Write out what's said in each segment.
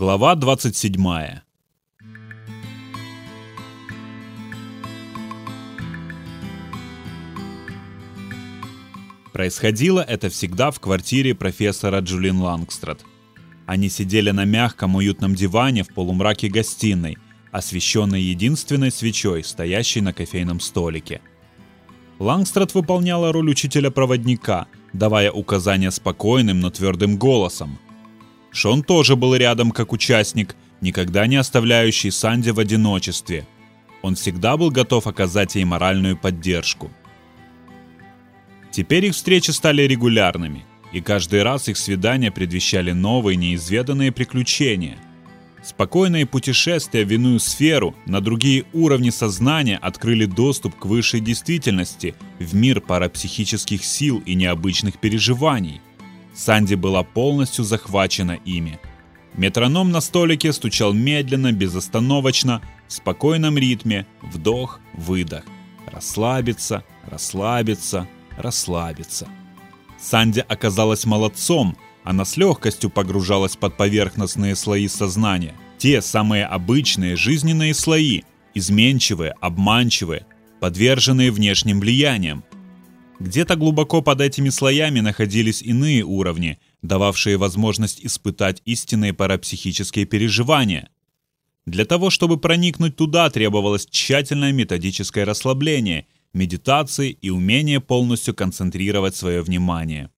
Глава 27. Происходило это всегда в квартире профессора Джулин Лангстрад. Они сидели на мягком уютном диване в полумраке гостиной, освещенной единственной свечой, стоящей на кофейном столике. Лангстрад выполняла роль учителя-проводника, давая указания спокойным, но твердым голосом. Шон тоже был рядом как участник, никогда не оставляющий Санди в одиночестве. Он всегда был готов оказать ей моральную поддержку. Теперь их встречи стали регулярными, и каждый раз их свидания предвещали новые неизведанные приключения. Спокойные путешествия в иную сферу, на другие уровни сознания открыли доступ к высшей действительности, в мир парапсихических сил и необычных переживаний. Санди была полностью захвачена ими. Метроном на столике стучал медленно, безостановочно, в спокойном ритме, вдох-выдох. Расслабиться, расслабиться, расслабиться. Санди оказалась молодцом, она с легкостью погружалась под поверхностные слои сознания. Те самые обычные жизненные слои, изменчивые, обманчивые, подверженные внешним влияниям. Где-то глубоко под этими слоями находились иные уровни, дававшие возможность испытать истинные парапсихические переживания. Для того, чтобы проникнуть туда, требовалось тщательное методическое расслабление – медитации и умение полностью концентрировать свое внимание.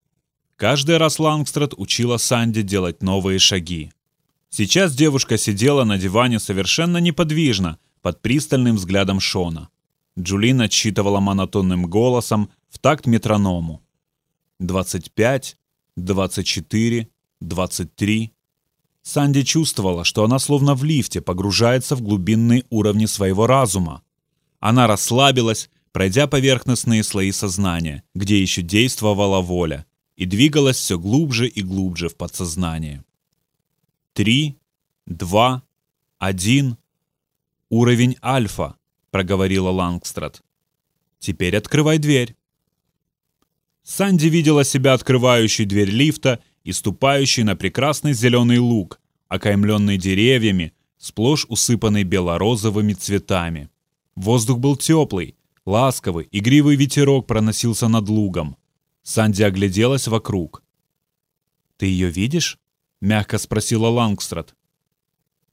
Каждый раз Лангстрад учила Санди делать новые шаги. Сейчас девушка сидела на диване совершенно неподвижно, под пристальным взглядом Шона. Джулин отсчитывала монотонным голосом в такт метроному. 25, 24, 23. Санди чувствовала, что она словно в лифте погружается в глубинные уровни своего разума. Она расслабилась, пройдя поверхностные слои сознания, где еще действовала воля, и двигалась все глубже и глубже в подсознание. Три, два, один. Уровень альфа, проговорила Лангстрад. Теперь открывай дверь. Санди видела себя открывающей дверь лифта и ступающей на прекрасный зеленый луг, окаймленный деревьями, сплошь усыпанный белорозовыми цветами. Воздух был теплый, Ласковый, игривый ветерок проносился над лугом. Санди огляделась вокруг. «Ты ее видишь?» — мягко спросила Лангстрад.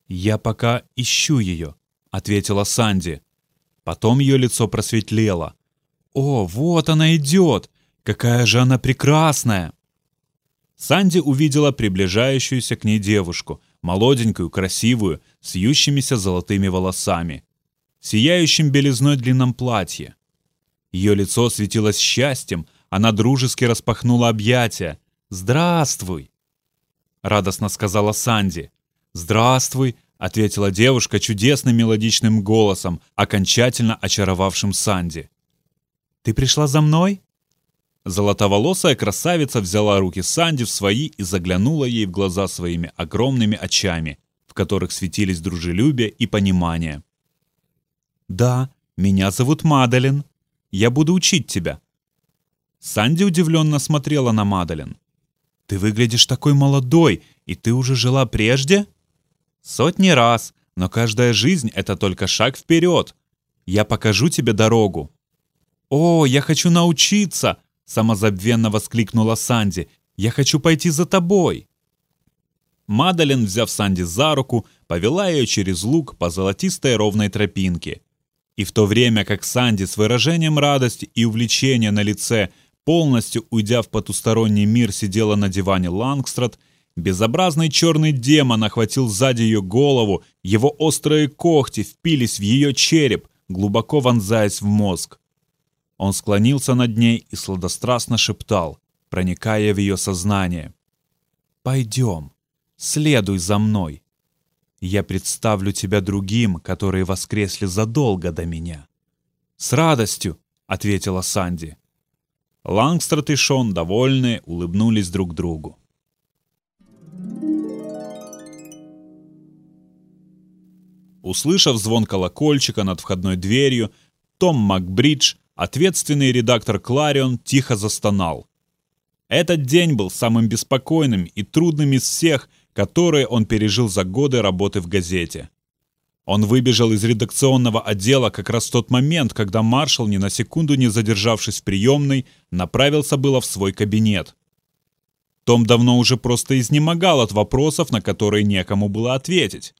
«Я пока ищу ее», — ответила Санди. Потом ее лицо просветлело. «О, вот она идет! Какая же она прекрасная!» Санди увидела приближающуюся к ней девушку, молоденькую, красивую, с ющимися золотыми волосами сияющем белизной длинном платье. Ее лицо светилось счастьем, она дружески распахнула объятия. «Здравствуй!» — радостно сказала Санди. «Здравствуй!» — ответила девушка чудесным мелодичным голосом, окончательно очаровавшим Санди. «Ты пришла за мной?» Золотоволосая красавица взяла руки Санди в свои и заглянула ей в глаза своими огромными очами, в которых светились дружелюбие и понимание. «Да, меня зовут Мадалин. Я буду учить тебя». Санди удивленно смотрела на Мадалин. «Ты выглядишь такой молодой, и ты уже жила прежде?» «Сотни раз, но каждая жизнь — это только шаг вперед. Я покажу тебе дорогу». «О, я хочу научиться!» — самозабвенно воскликнула Санди. «Я хочу пойти за тобой!» Мадалин, взяв Санди за руку, повела ее через луг по золотистой ровной тропинке. И в то время как Санди с выражением радости и увлечения на лице, полностью уйдя в потусторонний мир, сидела на диване Лангстрад, безобразный черный демон охватил сзади ее голову, его острые когти впились в ее череп, глубоко вонзаясь в мозг. Он склонился над ней и сладострастно шептал, проникая в ее сознание. «Пойдем, следуй за мной». Я представлю тебя другим, которые воскресли задолго до меня. С радостью, ответила Санди. Лангстрот и Шон, довольные, улыбнулись друг другу. Услышав звон колокольчика над входной дверью, Том Макбридж, ответственный редактор Кларион, тихо застонал. Этот день был самым беспокойным и трудным из всех, которые он пережил за годы работы в газете. Он выбежал из редакционного отдела как раз в тот момент, когда маршал, ни на секунду не задержавшись в приемной, направился было в свой кабинет. Том давно уже просто изнемогал от вопросов, на которые некому было ответить.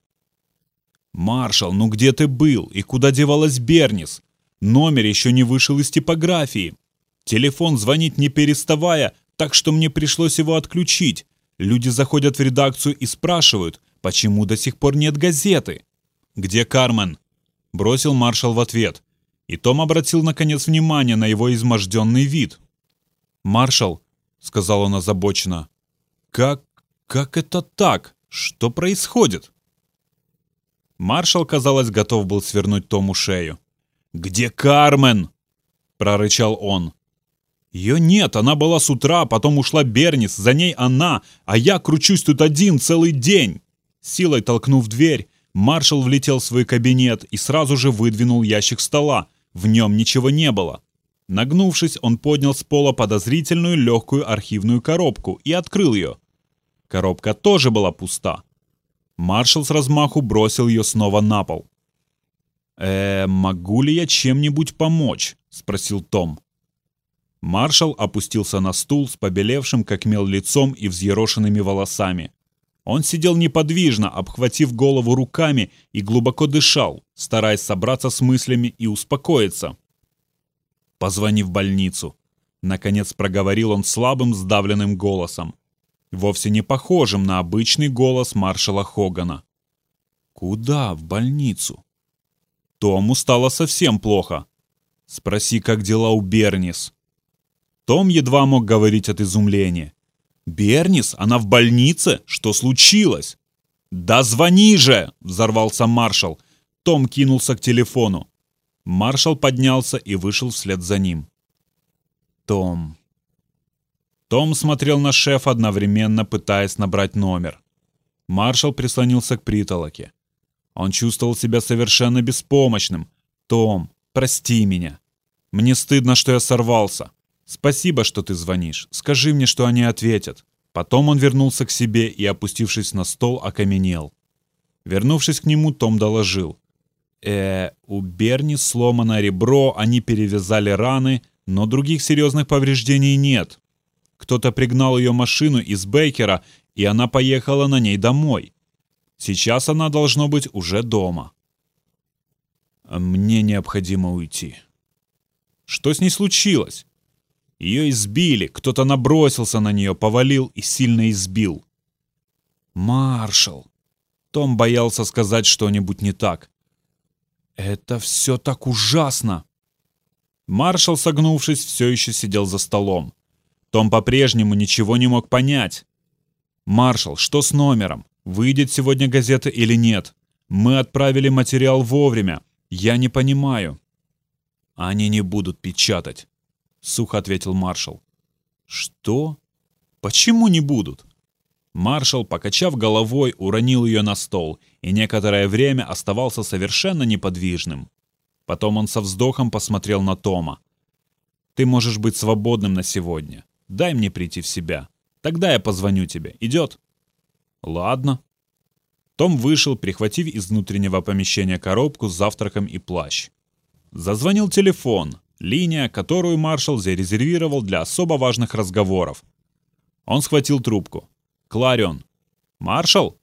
«Маршал, ну где ты был? И куда девалась Бернис? Номер еще не вышел из типографии. Телефон звонит не переставая, так что мне пришлось его отключить. Люди заходят в редакцию и спрашивают, почему до сих пор нет газеты?» «Где Кармен?» — бросил маршал в ответ. И Том обратил, наконец, внимание на его изможденный вид. «Маршал», — сказал он озабоченно, — «как... как это так? Что происходит?» Маршал, казалось, готов был свернуть Тому шею. «Где Кармен?» — прорычал он. «Ее нет, она была с утра, потом ушла Бернис, за ней она, а я кручусь тут один целый день!» Силой толкнув дверь, Маршал влетел в свой кабинет и сразу же выдвинул ящик стола. В нем ничего не было. Нагнувшись, он поднял с пола подозрительную легкую архивную коробку и открыл ее. Коробка тоже была пуста. Маршал с размаху бросил ее снова на пол. «Э, могу ли я чем-нибудь помочь?» — спросил Том. Маршал опустился на стул с побелевшим как мел лицом и взъерошенными волосами. Он сидел неподвижно, обхватив голову руками и глубоко дышал, стараясь собраться с мыслями и успокоиться. «Позвони в больницу», — наконец проговорил он слабым, сдавленным голосом, вовсе не похожим на обычный голос маршала Хогана. «Куда в больницу?» Тому стало совсем плохо. «Спроси, как дела у Бернис». Том едва мог говорить от изумления. «Бернис? Она в больнице? Что случилось?» «Да звони же!» — взорвался маршал. Том кинулся к телефону. Маршал поднялся и вышел вслед за ним. Том. Том смотрел на шефа одновременно, пытаясь набрать номер. Маршал прислонился к притолоке. Он чувствовал себя совершенно беспомощным. «Том, прости меня. Мне стыдно, что я сорвался. «Спасибо, что ты звонишь. Скажи мне, что они ответят». Потом он вернулся к себе и, опустившись на стол, окаменел. Вернувшись к нему, Том доложил. «Э, у Берни сломано ребро, они перевязали раны, но других серьезных повреждений нет. Кто-то пригнал ее машину из Бейкера, и она поехала на ней домой. Сейчас она должно быть уже дома». «Мне необходимо уйти». «Что с ней случилось?» Ее избили, кто-то набросился на нее, повалил и сильно избил. «Маршал!» Том боялся сказать что-нибудь не так. «Это все так ужасно!» Маршал, согнувшись, все еще сидел за столом. Том по-прежнему ничего не мог понять. «Маршал, что с номером? Выйдет сегодня газета или нет? Мы отправили материал вовремя. Я не понимаю». «Они не будут печатать. — сухо ответил маршал. «Что? Почему не будут?» Маршал, покачав головой, уронил ее на стол и некоторое время оставался совершенно неподвижным. Потом он со вздохом посмотрел на Тома. «Ты можешь быть свободным на сегодня. Дай мне прийти в себя. Тогда я позвоню тебе. Идет?» «Ладно». Том вышел, прихватив из внутреннего помещения коробку с завтраком и плащ. Зазвонил телефон. Линия, которую маршал зарезервировал для особо важных разговоров. Он схватил трубку. «Кларион». «Маршал?»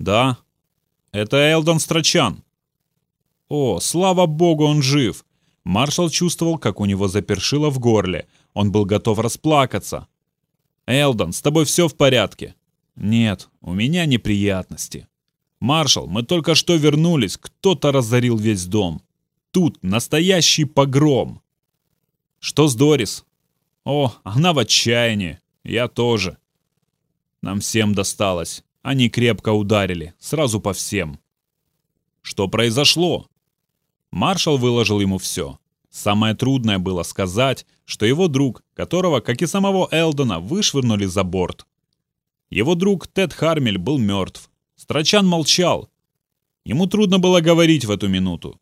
«Да». «Это Элдон Страчан». «О, слава богу, он жив!» Маршал чувствовал, как у него запершило в горле. Он был готов расплакаться. «Элдон, с тобой все в порядке?» «Нет, у меня неприятности». «Маршал, мы только что вернулись. Кто-то разорил весь дом тут настоящий погром. Что с Дорис? О, она в отчаянии. Я тоже. Нам всем досталось. Они крепко ударили, сразу по всем. Что произошло? Маршал выложил ему все. Самое трудное было сказать, что его друг, которого, как и самого Элдона, вышвырнули за борт. Его друг Тед Хармель был мертв. Страчан молчал. Ему трудно было говорить в эту минуту.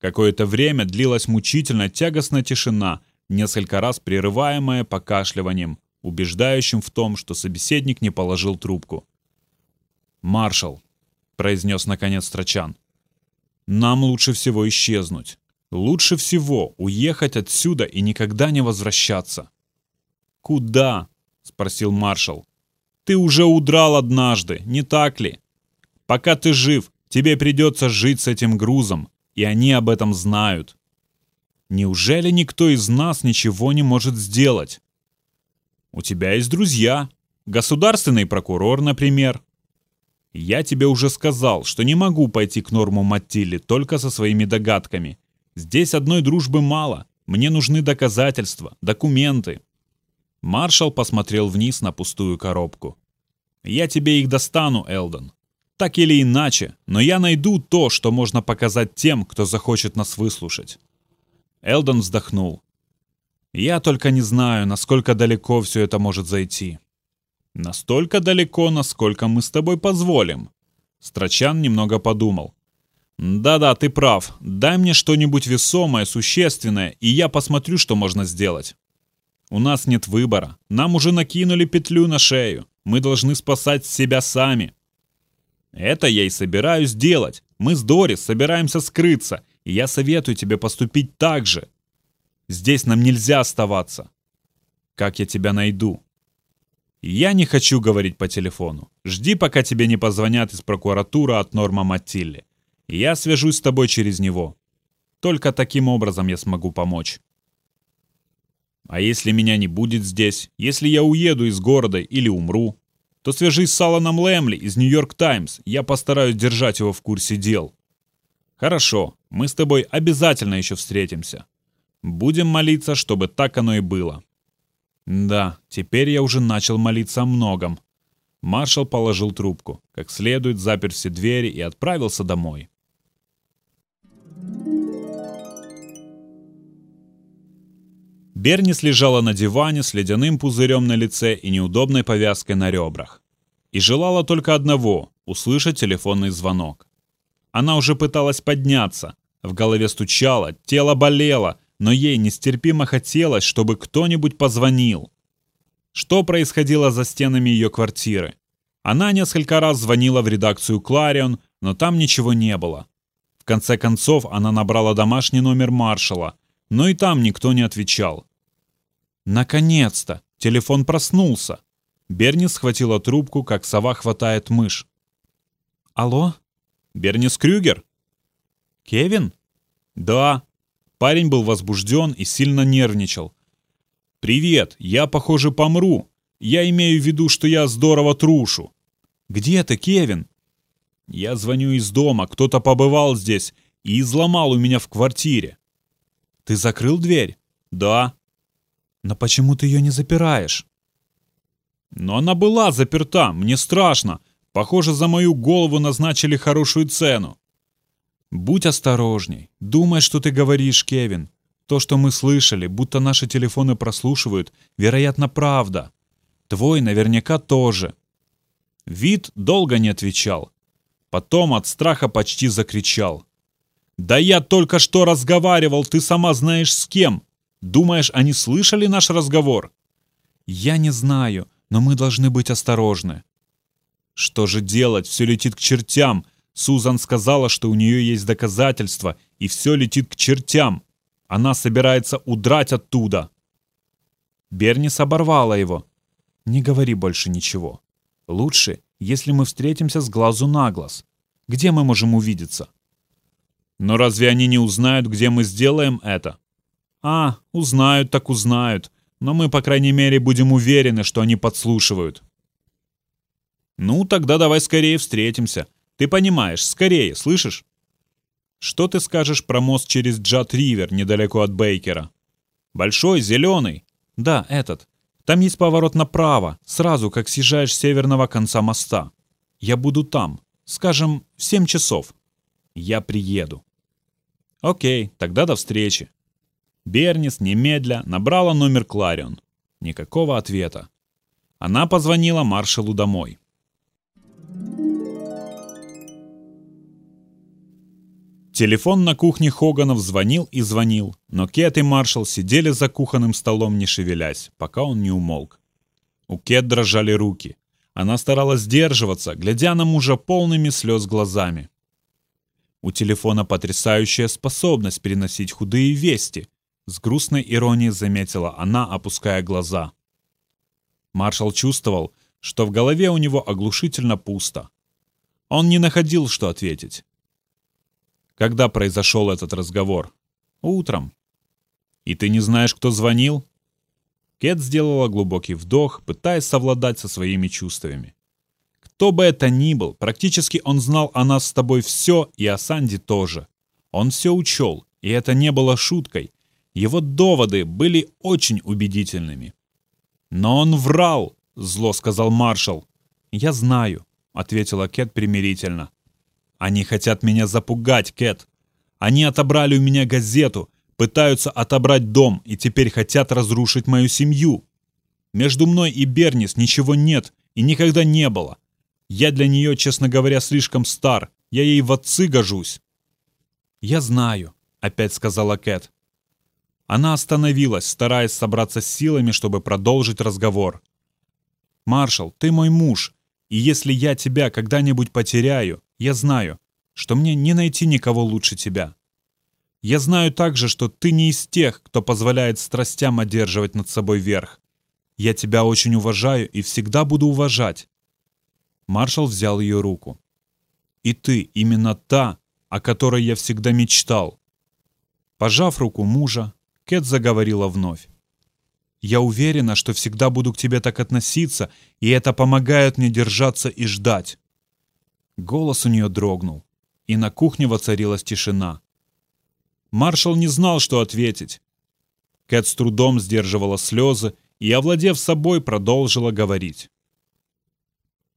Какое-то время длилась мучительно тягостная тишина, несколько раз прерываемая покашливанием, убеждающим в том, что собеседник не положил трубку. «Маршал», — произнес наконец Страчан, — «нам лучше всего исчезнуть. Лучше всего уехать отсюда и никогда не возвращаться». «Куда?» — спросил маршал. «Ты уже удрал однажды, не так ли? Пока ты жив, тебе придется жить с этим грузом, и они об этом знают. Неужели никто из нас ничего не может сделать? У тебя есть друзья, государственный прокурор, например. Я тебе уже сказал, что не могу пойти к Норму Маттилли только со своими догадками. Здесь одной дружбы мало. Мне нужны доказательства, документы. Маршал посмотрел вниз на пустую коробку. Я тебе их достану, Элдон. Так или иначе, но я найду то, что можно показать тем, кто захочет нас выслушать. Элдон вздохнул. Я только не знаю, насколько далеко все это может зайти. Настолько далеко, насколько мы с тобой позволим. Страчан немного подумал. Да-да, ты прав. Дай мне что-нибудь весомое, существенное, и я посмотрю, что можно сделать. У нас нет выбора. Нам уже накинули петлю на шею. Мы должны спасать себя сами. Это я и собираюсь делать. Мы с Дорис собираемся скрыться, и я советую тебе поступить так же. Здесь нам нельзя оставаться. Как я тебя найду? Я не хочу говорить по телефону. Жди, пока тебе не позвонят из прокуратуры от Норма Матилли. Я свяжусь с тобой через него. Только таким образом я смогу помочь. А если меня не будет здесь, если я уеду из города или умру, то свяжись с Аланом Лэмли из Нью-Йорк Таймс, я постараюсь держать его в курсе дел. Хорошо, мы с тобой обязательно еще встретимся. Будем молиться, чтобы так оно и было. Да, теперь я уже начал молиться о многом. Маршал положил трубку, как следует запер все двери и отправился домой. Бернис лежала на диване с ледяным пузырем на лице и неудобной повязкой на ребрах. И желала только одного — услышать телефонный звонок. Она уже пыталась подняться, в голове стучало, тело болело, но ей нестерпимо хотелось, чтобы кто-нибудь позвонил. Что происходило за стенами ее квартиры? Она несколько раз звонила в редакцию «Кларион», но там ничего не было. В конце концов, она набрала домашний номер маршала, но и там никто не отвечал. Наконец-то! Телефон проснулся. Берни схватила трубку, как сова хватает мышь. «Алло? Бернис Крюгер?» «Кевин?» «Да». Парень был возбужден и сильно нервничал. «Привет, я, похоже, помру. Я имею в виду, что я здорово трушу». «Где ты, Кевин?» «Я звоню из дома, кто-то побывал здесь и изломал у меня в квартире». «Ты закрыл дверь?» «Да». «Но почему ты ее не запираешь?» «Но она была заперта, мне страшно. Похоже, за мою голову назначили хорошую цену». «Будь осторожней. Думай, что ты говоришь, Кевин. То, что мы слышали, будто наши телефоны прослушивают, вероятно, правда. Твой наверняка тоже». Вид долго не отвечал. Потом от страха почти закричал. «Да я только что разговаривал, ты сама знаешь с кем. Думаешь, они слышали наш разговор?» «Я не знаю, но мы должны быть осторожны». «Что же делать? Все летит к чертям. Сузан сказала, что у нее есть доказательства, и все летит к чертям. Она собирается удрать оттуда». Бернис оборвала его. «Не говори больше ничего. Лучше, если мы встретимся с глазу на глаз. Где мы можем увидеться?» «Но разве они не узнают, где мы сделаем это?» «А, узнают так узнают, но мы, по крайней мере, будем уверены, что они подслушивают». «Ну, тогда давай скорее встретимся. Ты понимаешь, скорее, слышишь?» «Что ты скажешь про мост через Джат-Ривер, недалеко от Бейкера?» «Большой, зеленый?» «Да, этот. Там есть поворот направо, сразу, как съезжаешь с северного конца моста. Я буду там, скажем, в 7 часов. Я приеду». «Окей, тогда до встречи». Бернис немедля набрала номер Кларион. Никакого ответа. Она позвонила маршалу домой. Телефон на кухне Хоганов звонил и звонил, но Кет и маршал сидели за кухонным столом, не шевелясь, пока он не умолк. У Кет дрожали руки. Она старалась сдерживаться, глядя на мужа полными слез глазами. У телефона потрясающая способность переносить худые вести, с грустной иронией заметила она, опуская глаза. Маршал чувствовал, что в голове у него оглушительно пусто. Он не находил, что ответить. Когда произошел этот разговор? Утром. И ты не знаешь, кто звонил? Кэт сделала глубокий вдох, пытаясь совладать со своими чувствами. Кто бы это ни был, практически он знал о нас с тобой все и о Санди тоже. Он все учел, и это не было шуткой. Его доводы были очень убедительными. «Но он врал!» — зло сказал маршал. «Я знаю», — ответила Кэт примирительно. «Они хотят меня запугать, Кэт. Они отобрали у меня газету, пытаются отобрать дом и теперь хотят разрушить мою семью. Между мной и Бернис ничего нет и никогда не было. Я для нее, честно говоря, слишком стар. Я ей в отцы гожусь». «Я знаю», — опять сказала Кэт. Она остановилась, стараясь собраться с силами, чтобы продолжить разговор. «Маршал, ты мой муж, и если я тебя когда-нибудь потеряю, я знаю, что мне не найти никого лучше тебя. Я знаю также, что ты не из тех, кто позволяет страстям одерживать над собой верх. Я тебя очень уважаю и всегда буду уважать». Маршал взял ее руку. «И ты именно та, о которой я всегда мечтал». Пожав руку мужа, Кэт заговорила вновь. «Я уверена, что всегда буду к тебе так относиться, и это помогает мне держаться и ждать». Голос у нее дрогнул, и на кухне воцарилась тишина. Маршал не знал, что ответить. Кэт с трудом сдерживала слезы и, овладев собой, продолжила говорить.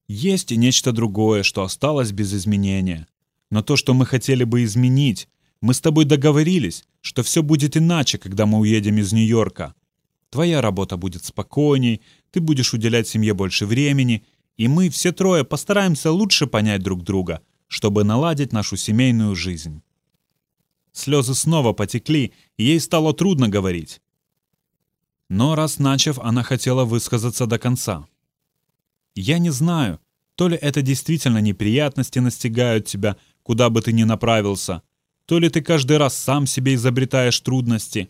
Есть и нечто другое, что осталось без изменения. Но то, что мы хотели бы изменить, мы с тобой договорились, что все будет иначе, когда мы уедем из Нью-Йорка. Твоя работа будет спокойней, ты будешь уделять семье больше времени, и мы все трое постараемся лучше понять друг друга, чтобы наладить нашу семейную жизнь. Слезы снова потекли, и ей стало трудно говорить. Но раз начав, она хотела высказаться до конца. «Я не знаю, то ли это действительно неприятности настигают тебя, куда бы ты ни направился, то ли ты каждый раз сам себе изобретаешь трудности.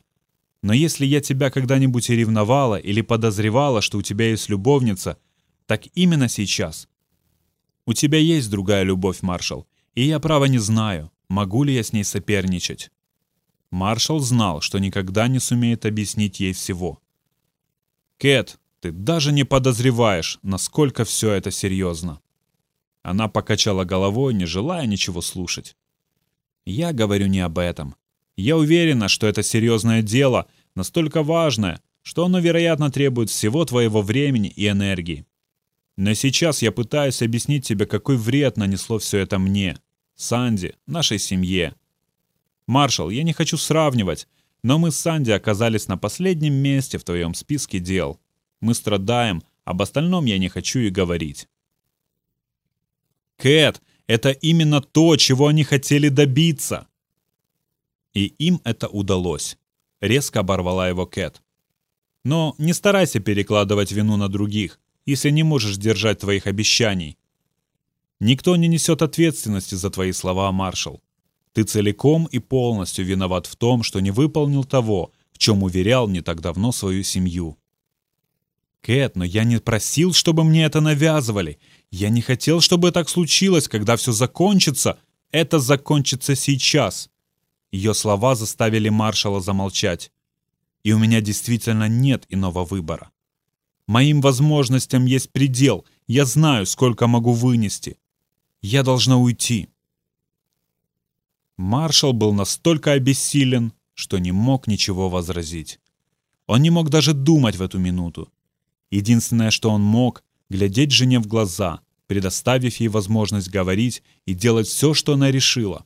Но если я тебя когда-нибудь и ревновала или подозревала, что у тебя есть любовница, так именно сейчас. У тебя есть другая любовь, маршал, и я право не знаю, могу ли я с ней соперничать. Маршал знал, что никогда не сумеет объяснить ей всего. «Кэт, ты даже не подозреваешь, насколько все это серьезно». Она покачала головой, не желая ничего слушать. Я говорю не об этом. Я уверена, что это серьезное дело, настолько важное, что оно, вероятно, требует всего твоего времени и энергии. Но сейчас я пытаюсь объяснить тебе, какой вред нанесло все это мне, Санди, нашей семье. Маршал, я не хочу сравнивать, но мы с Санди оказались на последнем месте в твоем списке дел. Мы страдаем, об остальном я не хочу и говорить. Кэт, это именно то, чего они хотели добиться. И им это удалось. Резко оборвала его Кэт. Но не старайся перекладывать вину на других, если не можешь держать твоих обещаний. Никто не несет ответственности за твои слова, маршал. Ты целиком и полностью виноват в том, что не выполнил того, в чем уверял не так давно свою семью. Кэт, но я не просил, чтобы мне это навязывали. Я не хотел, чтобы так случилось, когда все закончится. Это закончится сейчас. Ее слова заставили маршала замолчать. И у меня действительно нет иного выбора. Моим возможностям есть предел. Я знаю, сколько могу вынести. Я должна уйти. Маршал был настолько обессилен, что не мог ничего возразить. Он не мог даже думать в эту минуту. Единственное, что он мог, глядеть жене в глаза, предоставив ей возможность говорить и делать все, что она решила.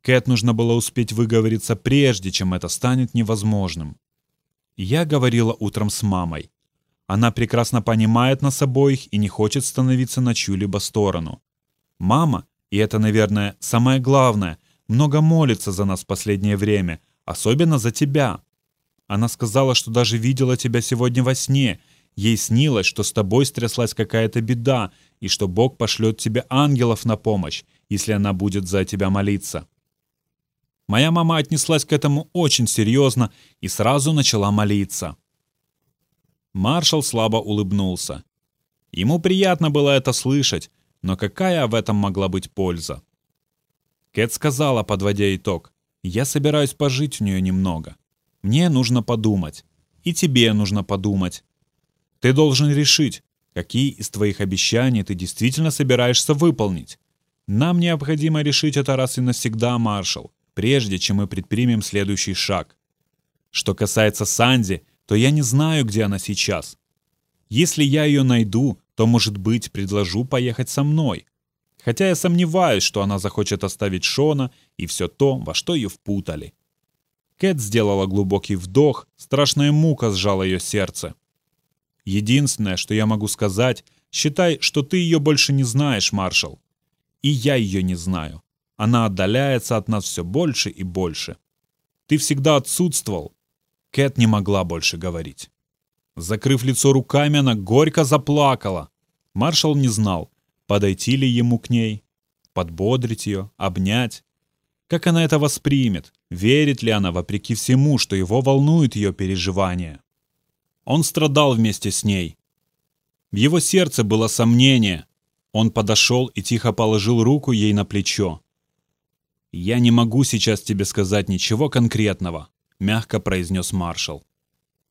Кэт нужно было успеть выговориться прежде, чем это станет невозможным. Я говорила утром с мамой. Она прекрасно понимает нас обоих и не хочет становиться на чью-либо сторону. Мама, и это, наверное, самое главное, много молится за нас в последнее время, особенно за тебя. Она сказала, что даже видела тебя сегодня во сне Ей снилось, что с тобой стряслась какая-то беда, и что Бог пошлет тебе ангелов на помощь, если она будет за тебя молиться. Моя мама отнеслась к этому очень серьезно и сразу начала молиться. Маршал слабо улыбнулся. Ему приятно было это слышать, но какая в этом могла быть польза? Кэт сказала, подводя итог, «Я собираюсь пожить в нее немного. Мне нужно подумать. И тебе нужно подумать. Ты должен решить, какие из твоих обещаний ты действительно собираешься выполнить. Нам необходимо решить это раз и навсегда, маршал, прежде чем мы предпримем следующий шаг. Что касается Санди, то я не знаю, где она сейчас. Если я ее найду, то, может быть, предложу поехать со мной. Хотя я сомневаюсь, что она захочет оставить Шона и все то, во что ее впутали. Кэт сделала глубокий вдох, страшная мука сжала ее сердце. Единственное, что я могу сказать, считай, что ты ее больше не знаешь, маршал. И я ее не знаю. Она отдаляется от нас все больше и больше. Ты всегда отсутствовал. Кэт не могла больше говорить. Закрыв лицо руками, она горько заплакала. Маршал не знал, подойти ли ему к ней, подбодрить ее, обнять. Как она это воспримет? Верит ли она, вопреки всему, что его волнует ее переживания? Он страдал вместе с ней. В его сердце было сомнение. Он подошел и тихо положил руку ей на плечо. «Я не могу сейчас тебе сказать ничего конкретного», — мягко произнес маршал.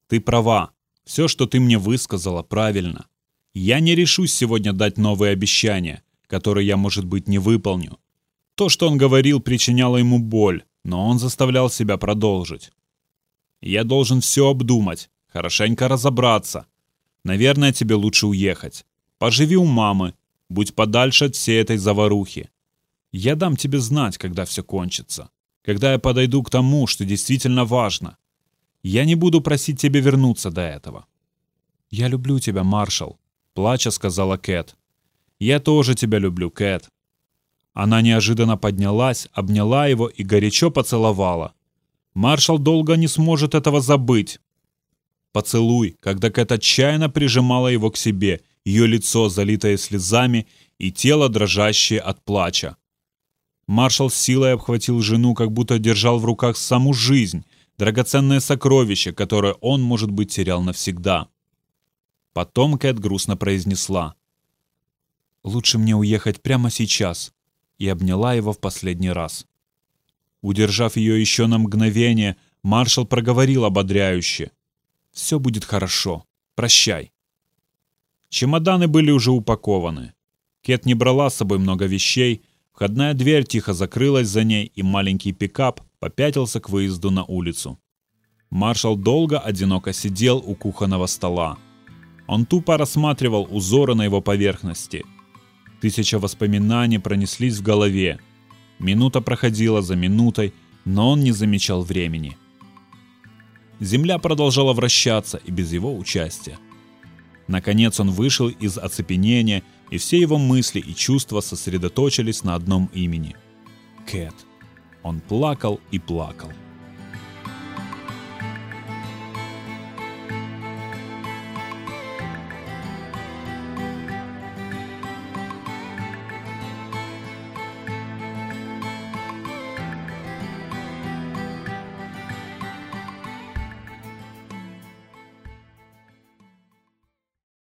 «Ты права. Все, что ты мне высказала, правильно. Я не решусь сегодня дать новые обещания, которые я, может быть, не выполню. То, что он говорил, причиняло ему боль, но он заставлял себя продолжить. Я должен все обдумать, хорошенько разобраться. Наверное, тебе лучше уехать. Поживи у мамы, будь подальше от всей этой заварухи. Я дам тебе знать, когда все кончится. Когда я подойду к тому, что действительно важно. Я не буду просить тебя вернуться до этого. «Я люблю тебя, маршал», — плача сказала Кэт. «Я тоже тебя люблю, Кэт. Она неожиданно поднялась, обняла его и горячо поцеловала. Маршал долго не сможет этого забыть. Поцелуй, когда Кэт отчаянно прижимала его к себе, ее лицо залитое слезами и тело дрожащее от плача. Маршал с силой обхватил жену, как будто держал в руках саму жизнь, драгоценное сокровище, которое он, может быть, терял навсегда. Потом Кэт грустно произнесла. «Лучше мне уехать прямо сейчас и обняла его в последний раз. Удержав ее еще на мгновение, маршал проговорил ободряюще. «Все будет хорошо. Прощай». Чемоданы были уже упакованы. Кет не брала с собой много вещей, входная дверь тихо закрылась за ней, и маленький пикап попятился к выезду на улицу. Маршал долго одиноко сидел у кухонного стола. Он тупо рассматривал узоры на его поверхности – Тысяча воспоминаний пронеслись в голове. Минута проходила за минутой, но он не замечал времени. Земля продолжала вращаться и без его участия. Наконец он вышел из оцепенения, и все его мысли и чувства сосредоточились на одном имени – Кэт. Он плакал и плакал.